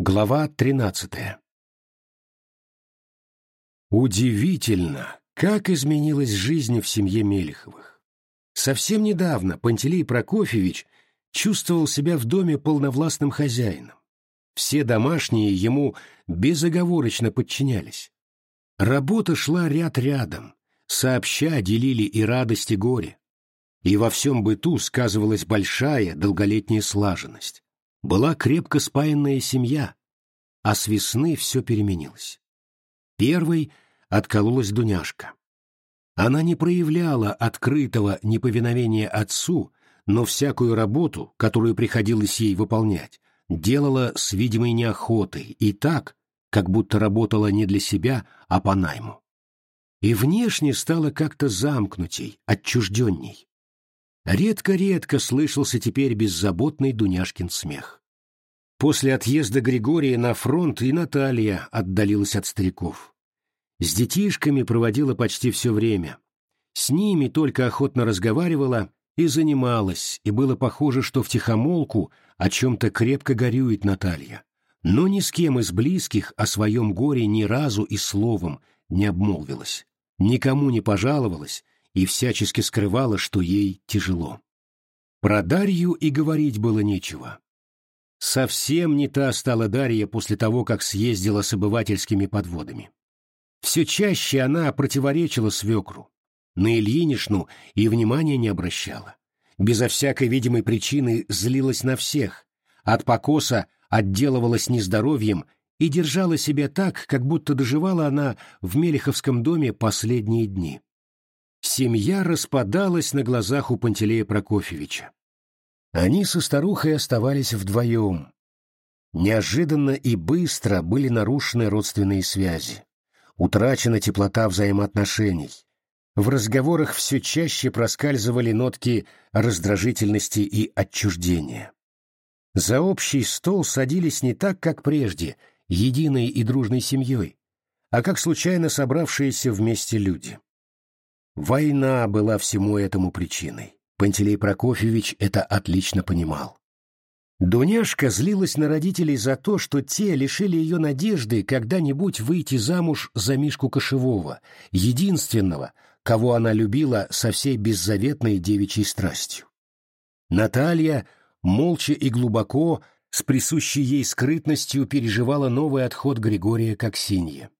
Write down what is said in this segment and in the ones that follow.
Глава тринадцатая Удивительно, как изменилась жизнь в семье Мелеховых. Совсем недавно Пантелей Прокофьевич чувствовал себя в доме полновластным хозяином. Все домашние ему безоговорочно подчинялись. Работа шла ряд рядом, сообща делили и радость, и горе. И во всем быту сказывалась большая долголетняя слаженность. Была крепко спаянная семья, а с весны все переменилось. Первой откололась Дуняшка. Она не проявляла открытого неповиновения отцу, но всякую работу, которую приходилось ей выполнять, делала с видимой неохотой и так, как будто работала не для себя, а по найму. И внешне стала как-то замкнутей, отчужденней. Редко-редко слышался теперь беззаботный Дуняшкин смех. После отъезда Григория на фронт и Наталья отдалилась от стариков. С детишками проводила почти все время. С ними только охотно разговаривала и занималась, и было похоже, что втихомолку о чем-то крепко горюет Наталья. Но ни с кем из близких о своем горе ни разу и словом не обмолвилась, никому не пожаловалась и всячески скрывала, что ей тяжело. Про Дарью и говорить было нечего. Совсем не та стала Дарья после того, как съездила с обывательскими подводами. Все чаще она противоречила свекру, на Ильинишну и внимания не обращала. Безо всякой видимой причины злилась на всех, от покоса отделывалась нездоровьем и держала себя так, как будто доживала она в Мелеховском доме последние дни. Семья распадалась на глазах у Пантелея Прокофьевича. Они со старухой оставались вдвоем. Неожиданно и быстро были нарушены родственные связи. Утрачена теплота взаимоотношений. В разговорах все чаще проскальзывали нотки раздражительности и отчуждения. За общий стол садились не так, как прежде, единой и дружной семьей, а как случайно собравшиеся вместе люди. Война была всему этому причиной. Пантелей Прокофьевич это отлично понимал. Дуняшка злилась на родителей за то, что те лишили ее надежды когда-нибудь выйти замуж за Мишку Кошевого, единственного, кого она любила со всей беззаветной девичьей страстью. Наталья, молча и глубоко, с присущей ей скрытностью переживала новый отход Григория к Аксинье.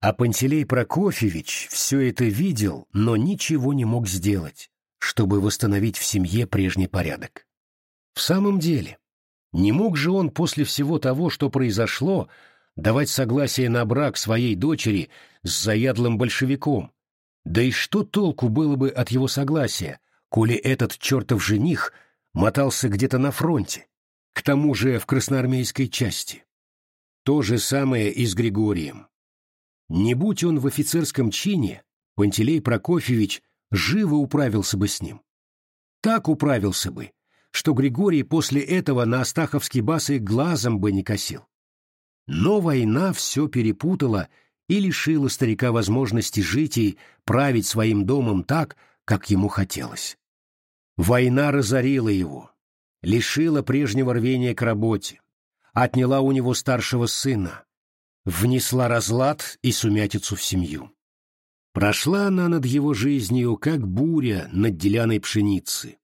А Пантелей Прокофьевич все это видел, но ничего не мог сделать, чтобы восстановить в семье прежний порядок. В самом деле, не мог же он после всего того, что произошло, давать согласие на брак своей дочери с заядлым большевиком, да и что толку было бы от его согласия, коли этот чертов жених мотался где-то на фронте, к тому же в красноармейской части? То же самое и с Григорием. Не будь он в офицерском чине, Пантелей Прокофьевич живо управился бы с ним. Так управился бы, что Григорий после этого на Астаховский бас и глазом бы не косил. Но война все перепутала и лишила старика возможности жить и править своим домом так, как ему хотелось. Война разорила его, лишила прежнего рвения к работе, отняла у него старшего сына, внесла разлад и сумятицу в семью. Прошла она над его жизнью, как буря над деляной пшеницы.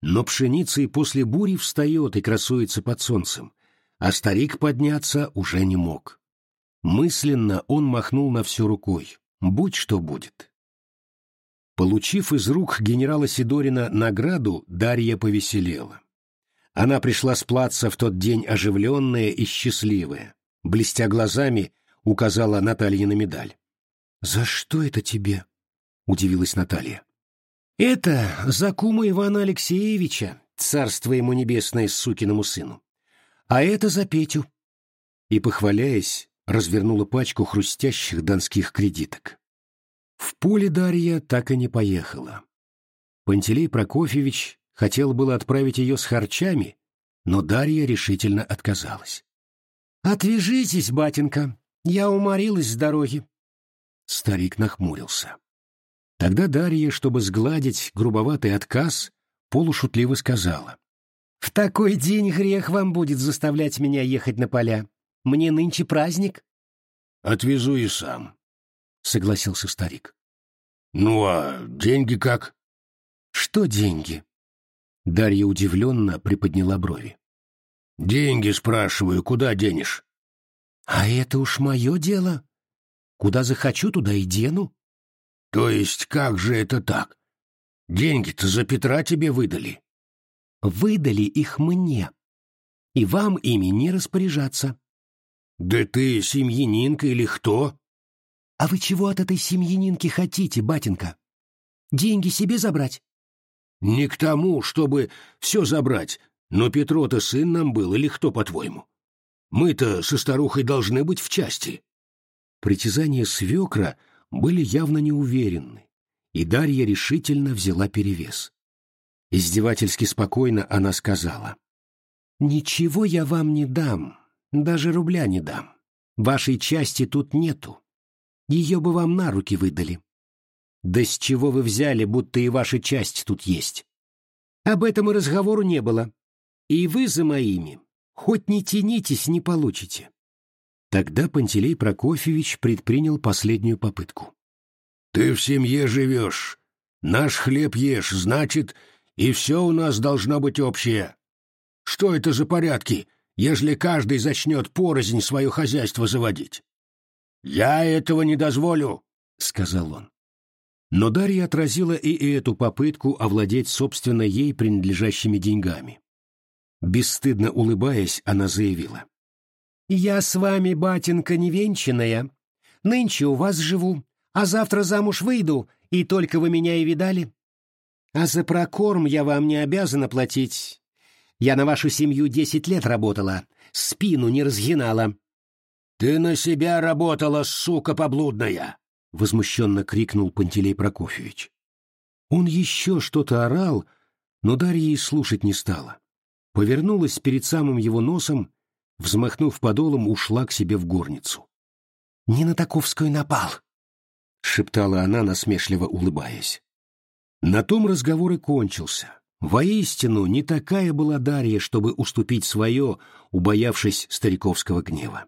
Но пшеница и после бури встает и красуется под солнцем, а старик подняться уже не мог. Мысленно он махнул на все рукой. Будь что будет. Получив из рук генерала Сидорина награду, Дарья повеселела. Она пришла с в тот день оживленная и счастливая. Блестя глазами, указала Наталья на медаль. «За что это тебе?» — удивилась Наталья. «Это за кума Ивана Алексеевича, царство ему небесное сукиному сыну. А это за Петю». И, похваляясь, развернула пачку хрустящих донских кредиток. В поле Дарья так и не поехала. Пантелей Прокофьевич хотел было отправить ее с харчами, но Дарья решительно отказалась. «Отвяжитесь, батенька, я уморилась с дороги». Старик нахмурился. Тогда Дарья, чтобы сгладить грубоватый отказ, полушутливо сказала. «В такой день грех вам будет заставлять меня ехать на поля. Мне нынче праздник. Отвезу и сам, — согласился старик. Ну а деньги как? Что деньги? Дарья удивленно приподняла брови. Деньги, спрашиваю, куда денешь? А это уж мое дело. Куда захочу, туда и дену. То есть как же это так? Деньги-то за Петра тебе выдали. Выдали их мне. И вам ими не распоряжаться. Да ты семьянинка или кто? А вы чего от этой семьянинки хотите, батенька? Деньги себе забрать? Не к тому, чтобы все забрать, но Петро-то сын нам был, или кто, по-твоему? Мы-то со старухой должны быть в части. Притязания свекра были явно неуверенны, и Дарья решительно взяла перевес. Издевательски спокойно она сказала. «Ничего я вам не дам, даже рубля не дам. Вашей части тут нету. Ее бы вам на руки выдали. Да с чего вы взяли, будто и ваша часть тут есть? Об этом и разговору не было. И вы за моими, хоть не тянитесь, не получите. Тогда Пантелей Прокофьевич предпринял последнюю попытку. «Ты в семье живешь, наш хлеб ешь, значит, и все у нас должно быть общее. Что это за порядки, ежели каждый зачнет порознь свое хозяйство заводить? Я этого не дозволю», — сказал он. Но Дарья отразила и эту попытку овладеть собственно ей принадлежащими деньгами. Бесстыдно улыбаясь, она заявила. «Я с вами, батенька, невенчанная. Нынче у вас живу, а завтра замуж выйду, и только вы меня и видали. А за прокорм я вам не обязана платить. Я на вашу семью десять лет работала, спину не разгинала». «Ты на себя работала, сука поблудная!» — возмущенно крикнул Пантелей Прокофьевич. Он еще что-то орал, но Дарья и слушать не стала повернулась перед самым его носом, взмахнув подолом, ушла к себе в горницу. «Не на Таковскую напал!» — шептала она, насмешливо улыбаясь. На том разговор и кончился. Воистину, не такая была Дарья, чтобы уступить свое, убоявшись стариковского гнева.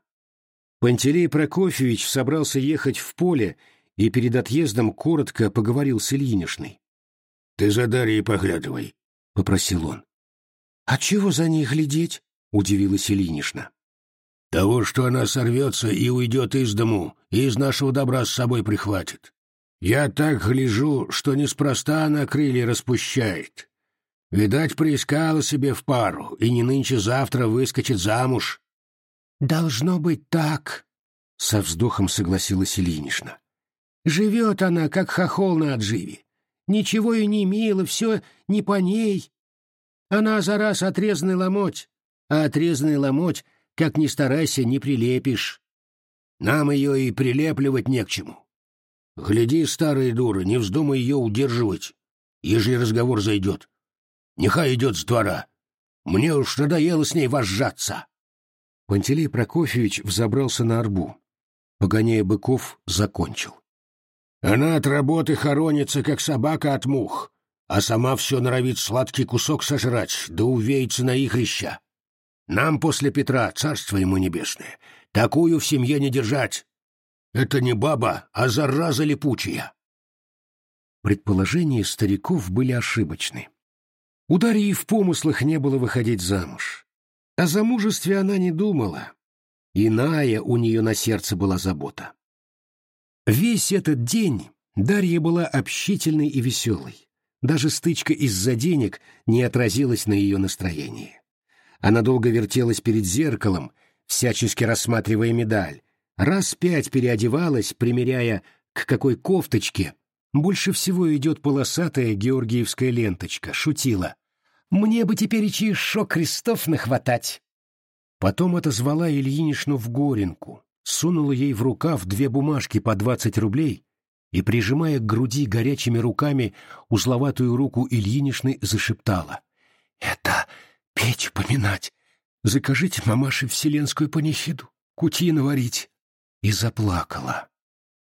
Пантелей Прокофьевич собрался ехать в поле и перед отъездом коротко поговорил с Ильинишной. — Ты за Дарьей поглядывай, — попросил он. «А чего за ней глядеть?» — удивилась Ильинична. «Того, что она сорвется и уйдет из дому, и из нашего добра с собой прихватит. Я так гляжу, что неспроста она крылья распущает. Видать, приискала себе в пару, и не нынче-завтра выскочит замуж». «Должно быть так», — со вздохом согласилась Ильинична. «Живет она, как хохол на отживе. Ничего и не мило, все не по ней, она за раз отрезанный ломоть, а отрезанный ломоть, как ни старайся, не прилепишь. Нам ее и прилепливать не к чему. Гляди, старая дура, не вздумай ее удерживать, ежели разговор зайдет. Нехай идет с двора. Мне уж надоело с ней вожжаться. Пантелей Прокофьевич взобрался на арбу. Погоняя быков, закончил. Она от работы хоронится, как собака от мух а сама все норовит сладкий кусок сожрать, да увеется на ихрища. Нам после Петра, царство ему небесное, такую в семье не держать. Это не баба, а зараза липучая. Предположения стариков были ошибочны. У Дарьи в помыслах не было выходить замуж. О замужестве она не думала. Иная у нее на сердце была забота. Весь этот день Дарья была общительной и веселой. Даже стычка из-за денег не отразилась на ее настроении. Она долго вертелась перед зеркалом, всячески рассматривая медаль, раз пять переодевалась, примеряя, к какой кофточке больше всего идет полосатая георгиевская ленточка, шутила. «Мне бы теперь и шок крестов нахватать!» Потом отозвала Ильинишну в Горенку, сунула ей в рукав две бумажки по двадцать рублей и, прижимая к груди горячими руками узловатую руку Ильинишны, зашептала. «Это печь поминать. Закажите мамаше вселенскую панихиду, кути наварить». И заплакала.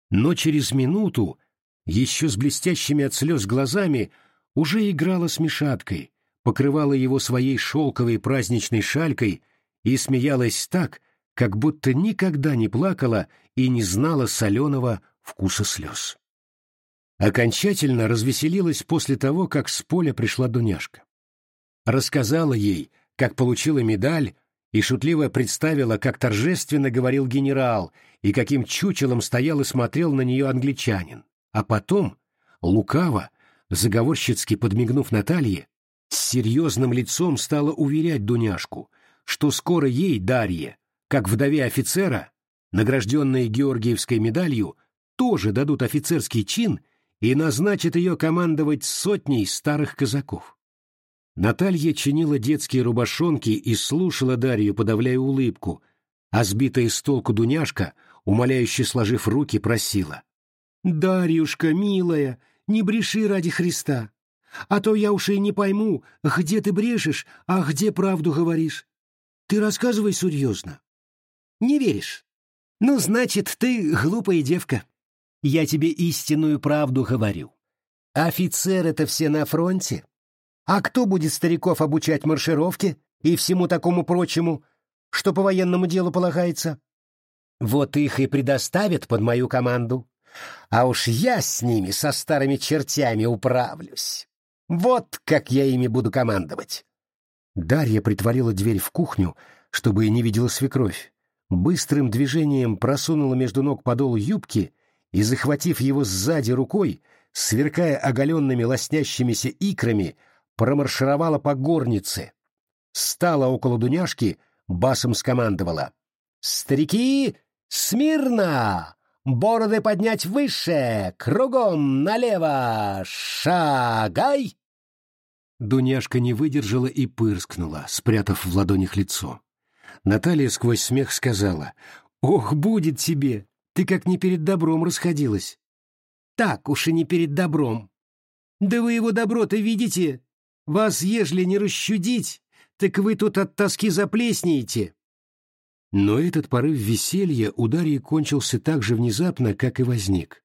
Но через минуту, еще с блестящими от слез глазами, уже играла с Мишаткой, покрывала его своей шелковой праздничной шалькой и смеялась так, как будто никогда не плакала и не знала соленого вкуса слез. Окончательно развеселилась после того, как с поля пришла Дуняшка. Рассказала ей, как получила медаль, и шутливо представила, как торжественно говорил генерал, и каким чучелом стоял и смотрел на нее англичанин. А потом, лукаво, заговорщицки подмигнув Наталье, с серьезным лицом стала уверять Дуняшку, что скоро ей, Дарье, как вдове офицера, награжденной Георгиевской медалью, тоже дадут офицерский чин и назначат ее командовать сотней старых казаков. Наталья чинила детские рубашонки и слушала Дарью, подавляя улыбку, а сбитая с толку Дуняшка, умоляюще сложив руки, просила. «Дарьюшка, милая, не бреши ради Христа, а то я уж и не пойму, где ты брешешь, а где правду говоришь. Ты рассказывай серьезно». «Не веришь? Ну, значит, ты глупая девка. Я тебе истинную правду говорю. Офицеры-то все на фронте, а кто будет стариков обучать маршировке и всему такому прочему, что по военному делу полагается? Вот их и предоставят под мою команду. А уж я с ними, со старыми чертями, управлюсь. Вот как я ими буду командовать. Дарья притворила дверь в кухню, чтобы не видела свекровь. Быстрым движением просунула между ног подол юбки и, захватив его сзади рукой, сверкая оголенными лоснящимися икрами, промаршировала по горнице, стала около Дуняшки, басом скомандовала. «Старики, смирно! Бороды поднять выше! Кругом налево! Шагай!» Дуняшка не выдержала и пырскнула, спрятав в ладонях лицо. Наталья сквозь смех сказала, «Ох, будет тебе! Ты как не перед добром расходилась!» «Так уж и не перед добром!» «Да вы его добро-то видите! Вас, ежели не расчудить, так вы тут от тоски заплеснеете. Но этот порыв веселья у Дарьи кончился так же внезапно, как и возник.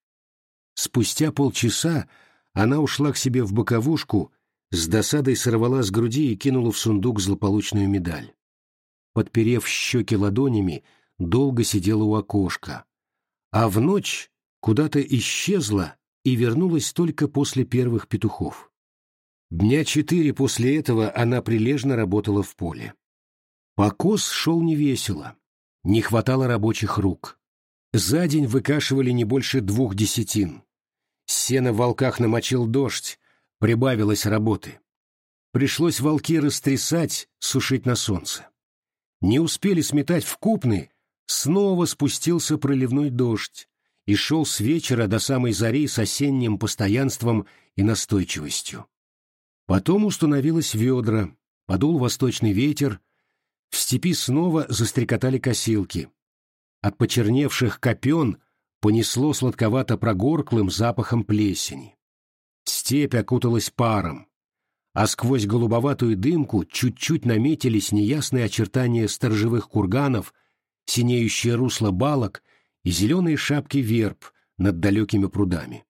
Спустя полчаса она ушла к себе в боковушку, с досадой сорвала с груди и кинула в сундук злополучную медаль. Подперев щеки ладонями, долго сидела у окошка. А в ночь куда-то исчезла и вернулась только после первых петухов. Дня четыре после этого она прилежно работала в поле. Покос шел невесело, не хватало рабочих рук. За день выкашивали не больше двух десятин. Сено в волках намочил дождь, прибавилось работы. Пришлось волки растрясать, сушить на солнце. Не успели сметать в купны, снова спустился проливной дождь и шел с вечера до самой зари с осенним постоянством и настойчивостью. Потом установилось ведра, подул восточный ветер, в степи снова застрекотали косилки. От почерневших копен понесло сладковато-прогорклым запахом плесени. Степь окуталась паром, а сквозь голубоватую дымку чуть-чуть наметились неясные очертания сторожевых курганов, синеющее русло балок и зеленые шапки верб над далекими прудами.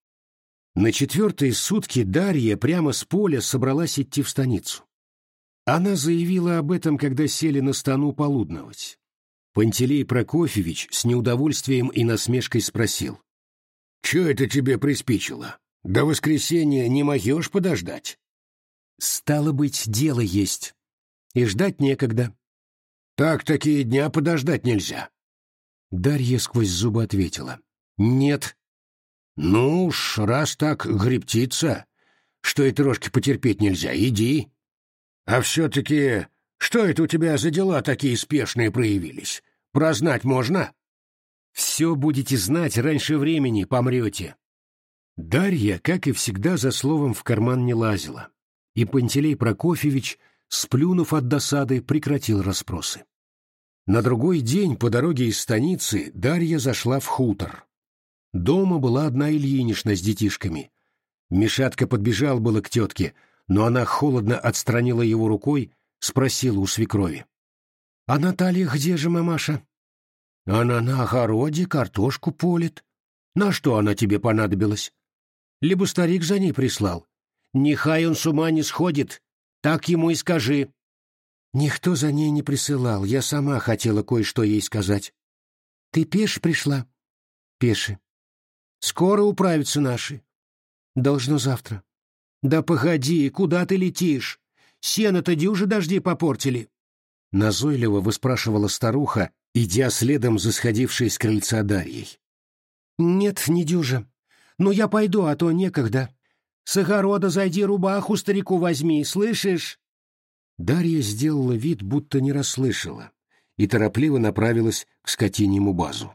На четвертые сутки Дарья прямо с поля собралась идти в станицу. Она заявила об этом, когда сели на стану полудновать. Пантелей Прокофьевич с неудовольствием и насмешкой спросил. — Чё это тебе приспичило? До воскресенья не могешь подождать? — Стало быть, дело есть. И ждать некогда. — Так такие дня подождать нельзя. Дарья сквозь зубы ответила. — Нет, «Ну уж, раз так гребтиться, что и трошки потерпеть нельзя, иди. А все-таки, что это у тебя за дела такие спешные проявились? Прознать можно?» «Все будете знать раньше времени, помрете». Дарья, как и всегда, за словом в карман не лазила, и Пантелей Прокофьевич, сплюнув от досады, прекратил расспросы. На другой день по дороге из станицы Дарья зашла в хутор. Дома была одна Ильинишна с детишками. Мишатка подбежал было к тетке, но она холодно отстранила его рукой, спросила у свекрови. — А Наталья где же, мамаша? — Она на огороде картошку полит. На что она тебе понадобилась? Либо старик за ней прислал. Нехай он с ума не сходит, так ему и скажи. Никто за ней не присылал, я сама хотела кое-что ей сказать. Ты пеш пришла? Пеши. Скоро управятся наши. Должно завтра. Да погоди, куда ты летишь? Сено-то дюжи дожди попортили. Назойливо выспрашивала старуха, идя следом за сходившей с крыльца Дарьей. Нет, не дюжа. Ну я пойду, а то некогда. С огорода зайди рубаху старику возьми, слышишь? Дарья сделала вид, будто не расслышала, и торопливо направилась к скотиньему базу.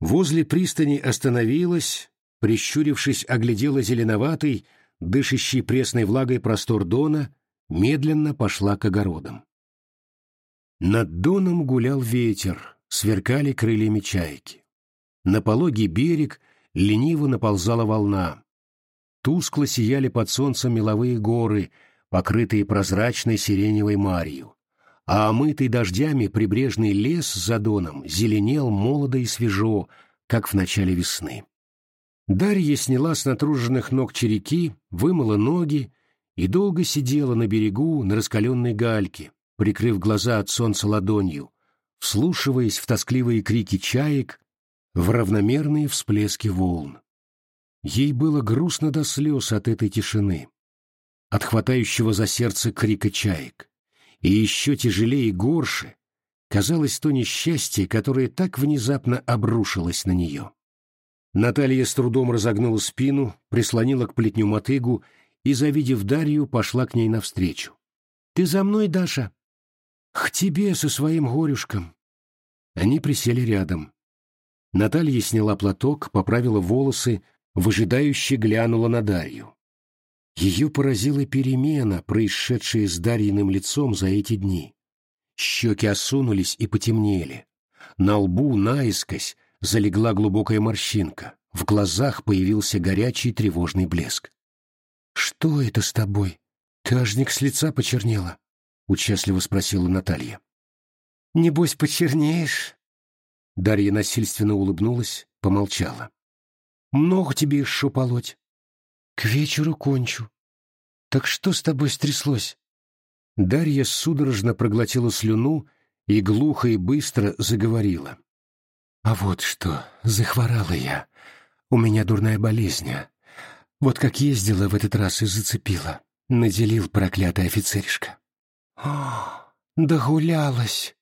Возле пристани остановилась, прищурившись, оглядела зеленоватый, дышащий пресной влагой простор Дона, медленно пошла к огородам. Над Доном гулял ветер, сверкали крыльями чайки. На пологий берег лениво наползала волна. Тускло сияли под солнцем меловые горы — покрытые прозрачной сиреневой марью, а омытый дождями прибрежный лес за доном зеленел молодо и свежо, как в начале весны. Дарья сняла с натруженных ног череки, вымыла ноги и долго сидела на берегу на раскаленной гальке, прикрыв глаза от солнца ладонью, вслушиваясь в тоскливые крики чаек, в равномерные всплески волн. Ей было грустно до слез от этой тишины от хватающего за сердце крика чаек. И еще тяжелее и горше казалось то несчастье, которое так внезапно обрушилось на нее. Наталья с трудом разогнула спину, прислонила к плетню мотыгу и, завидев Дарью, пошла к ней навстречу. — Ты за мной, Даша? — К тебе со своим горюшком. Они присели рядом. Наталья сняла платок, поправила волосы, выжидающе глянула на Дарью. Ее поразила перемена, происшедшая с Дарьиным лицом за эти дни. Щеки осунулись и потемнели. На лбу наискось залегла глубокая морщинка. В глазах появился горячий тревожный блеск. «Что это с тобой? Ты аж с лица почернела?» — участливо спросила Наталья. «Небось, почернеешь?» Дарья насильственно улыбнулась, помолчала. «Много тебе еще полоть?» К вечеру кончу. Так что с тобой стряслось? Дарья судорожно проглотила слюну и глухо и быстро заговорила. А вот что, захворала я. У меня дурная болезнь. Вот как ездила в этот раз и зацепила. Наделил проклятый офицеришка. О, догулялась.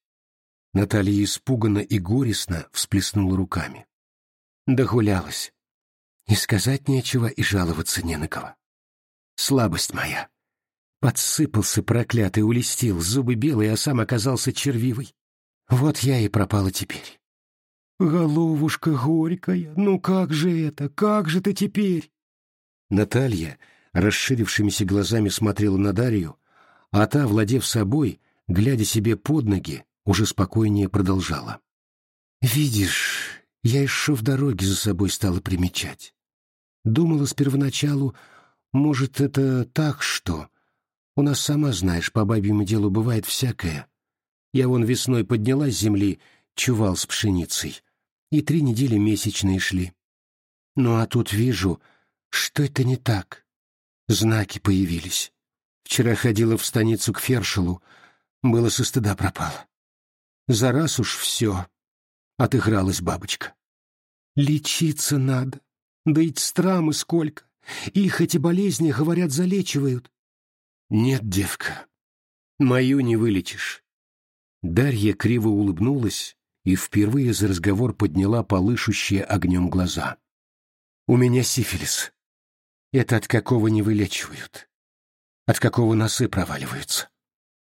Наталья испуганно и горестно всплеснула руками. Догулялась. И сказать нечего, и жаловаться не на кого. Слабость моя. Подсыпался проклятый, улестил, зубы белые, а сам оказался червивый. Вот я и пропала теперь. Головушка горькая, ну как же это, как же ты теперь? Наталья расширившимися глазами смотрела на Дарью, а та, владев собой, глядя себе под ноги, уже спокойнее продолжала. «Видишь, я еще в дороге за собой стала примечать. Думала с первоначалу, может, это так что? У нас, сама знаешь, по бабьему делу бывает всякое. Я вон весной подняла с земли чувал с пшеницей, и три недели месячные шли. Ну а тут вижу, что это не так. Знаки появились. Вчера ходила в станицу к Фершелу, было со стыда пропало. За раз уж все, отыгралась бабочка. Лечиться надо. Да ведь страмы сколько. Их эти болезни, говорят, залечивают. Нет, девка, мою не вылечишь. Дарья криво улыбнулась и впервые за разговор подняла полышущие огнем глаза. У меня сифилис. Это от какого не вылечивают. От какого носы проваливаются.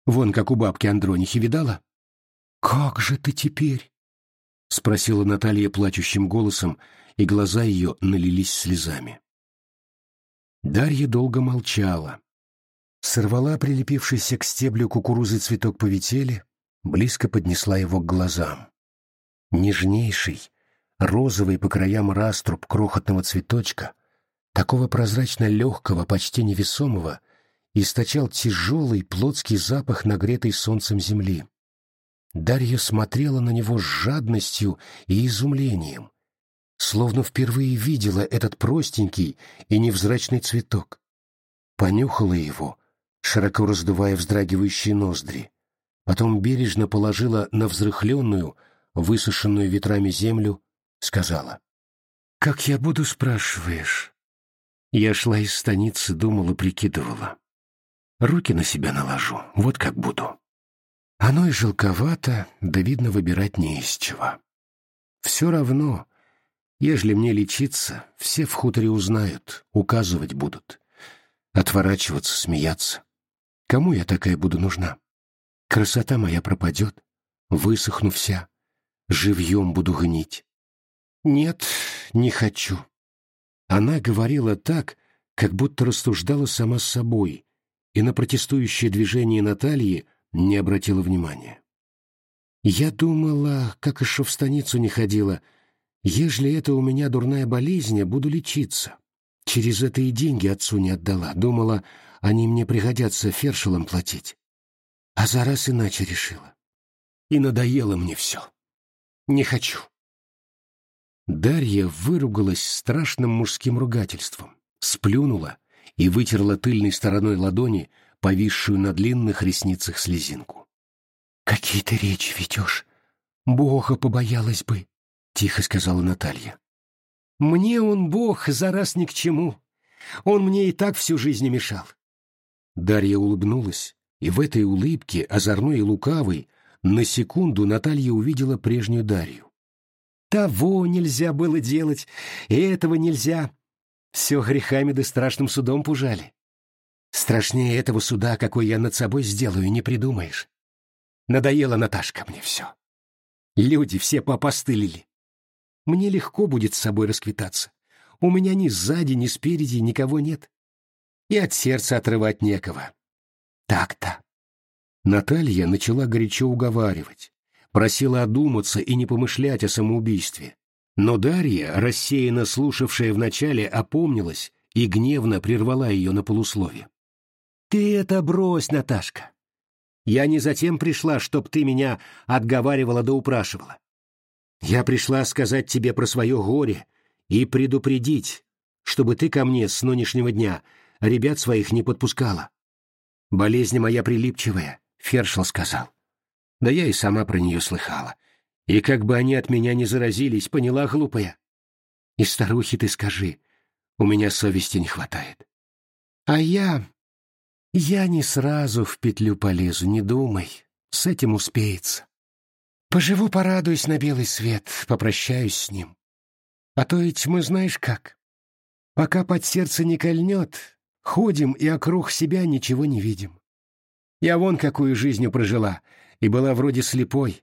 Вон как у бабки Андронихи видала? Как же ты теперь? — спросила Наталья плачущим голосом, и глаза ее налились слезами. Дарья долго молчала. Сорвала прилепившийся к стеблю кукурузы цветок повители, близко поднесла его к глазам. Нежнейший, розовый по краям раструб крохотного цветочка, такого прозрачно легкого, почти невесомого, источал тяжелый плотский запах нагретой солнцем земли. Дарья смотрела на него с жадностью и изумлением, словно впервые видела этот простенький и невзрачный цветок. Понюхала его, широко раздувая вздрагивающие ноздри, потом бережно положила на взрыхленную, высушенную ветрами землю, сказала. «Как я буду, спрашиваешь?» Я шла из станицы, думала, прикидывала. Руки на себя наложу, вот как буду. Оно и желковато, да видно выбирать не из чего. Все равно, ежели мне лечиться, все в хуторе узнают, указывать будут. Отворачиваться, смеяться. Кому я такая буду нужна? Красота моя пропадет, высохну вся, живьем буду гнить. Нет, не хочу. Она говорила так, как будто рассуждала сама с собой, и на протестующее движение Натальи не обратила внимания. Я думала, как еще в станицу не ходила, ежели это у меня дурная болезнь, я буду лечиться. Через это и деньги отцу не отдала. Думала, они мне пригодятся фершелом платить. А за раз иначе решила. И надоело мне все. Не хочу. Дарья выругалась страшным мужским ругательством, сплюнула и вытерла тыльной стороной ладони повисшую на длинных ресницах слезинку. «Какие ты речи ведешь? Бога побоялась бы», — тихо сказала Наталья. «Мне он Бог за раз ни к чему. Он мне и так всю жизнь мешал». Дарья улыбнулась, и в этой улыбке, озорной и лукавой, на секунду Наталья увидела прежнюю Дарью. Того нельзя было делать, и этого нельзя. Все грехами да страшным судом пужали. Страшнее этого суда, какой я над собой сделаю, не придумаешь. Надоело, Наташка, мне все. Люди все попостылили. Мне легко будет с собой расквитаться. У меня ни сзади, ни спереди никого нет. И от сердца отрывать некого. Так-то. Наталья начала горячо уговаривать просила одуматься и не помышлять о самоубийстве. Но Дарья, рассеянно слушавшая вначале, опомнилась и гневно прервала ее на полуслове. «Ты это брось, Наташка! Я не затем пришла, чтоб ты меня отговаривала да упрашивала. Я пришла сказать тебе про свое горе и предупредить, чтобы ты ко мне с нынешнего дня ребят своих не подпускала. Болезнь моя прилипчивая, Фершел сказал. Да я и сама про нее слыхала. И как бы они от меня не заразились, поняла, глупая? И старухе ты скажи, у меня совести не хватает. А я... Я не сразу в петлю полезу, не думай. С этим успеется. Поживу, порадуюсь на белый свет, попрощаюсь с ним. А то ведь мы знаешь как. Пока под сердце не кольнет, ходим и округ себя ничего не видим. Я вон какую жизнью прожила — и была вроде слепой.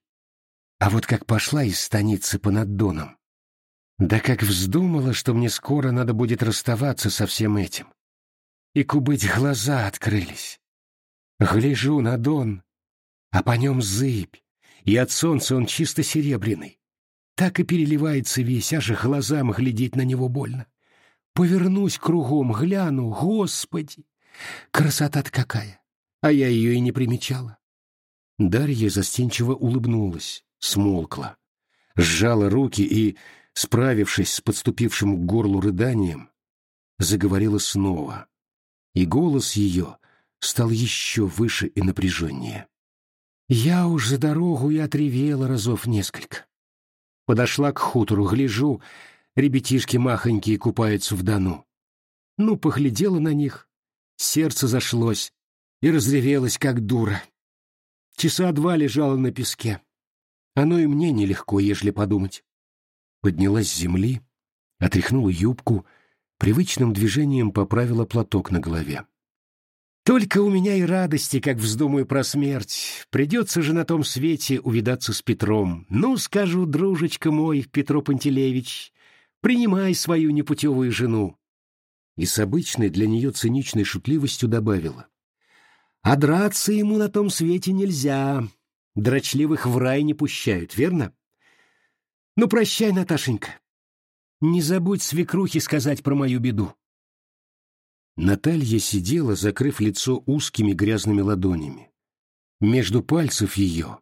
А вот как пошла из станицы по наддонам, да как вздумала, что мне скоро надо будет расставаться со всем этим. И кубыть глаза открылись. Гляжу на дон, а по нем зыбь, и от солнца он чисто серебряный. Так и переливается весь, аж глазам глядеть на него больно. Повернусь кругом, гляну, господи, красота-то какая! А я ее и не примечала. Дарья застенчиво улыбнулась, смолкла, сжала руки и, справившись с подступившим к горлу рыданием, заговорила снова, и голос ее стал еще выше и напряженнее. Я уж за дорогу и отревела разов несколько. Подошла к хутору, гляжу, ребятишки махонькие купаются в дону. Ну, поглядела на них, сердце зашлось и разревелось, как дура. Часа два лежала на песке. Оно и мне нелегко, ежели подумать. Поднялась с земли, отряхнула юбку, привычным движением поправила платок на голове. Только у меня и радости, как вздумаю про смерть. Придется же на том свете увидаться с Петром. Ну, скажу, дружечка мой, Петро Пантелеевич, принимай свою непутевую жену. И с обычной для нее циничной шутливостью добавила. А драться ему на том свете нельзя. Дрочливых в рай не пущают, верно? Ну, прощай, Наташенька. Не забудь свекрухе сказать про мою беду. Наталья сидела, закрыв лицо узкими грязными ладонями. Между пальцев ее,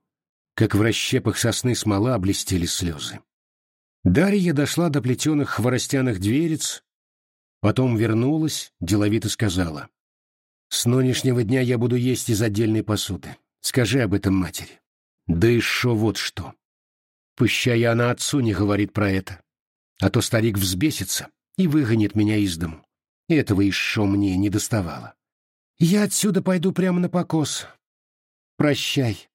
как в расщепах сосны смола, блестели слезы. Дарья дошла до плетеных хворостяных дверец, потом вернулась, деловито сказала. «С нынешнего дня я буду есть из отдельной посуды. Скажи об этом матери». «Да и шо вот что!» Пущай она отцу не говорит про это, а то старик взбесится и выгонит меня из дому. Этого еще мне не доставало. Я отсюда пойду прямо на покос. Прощай.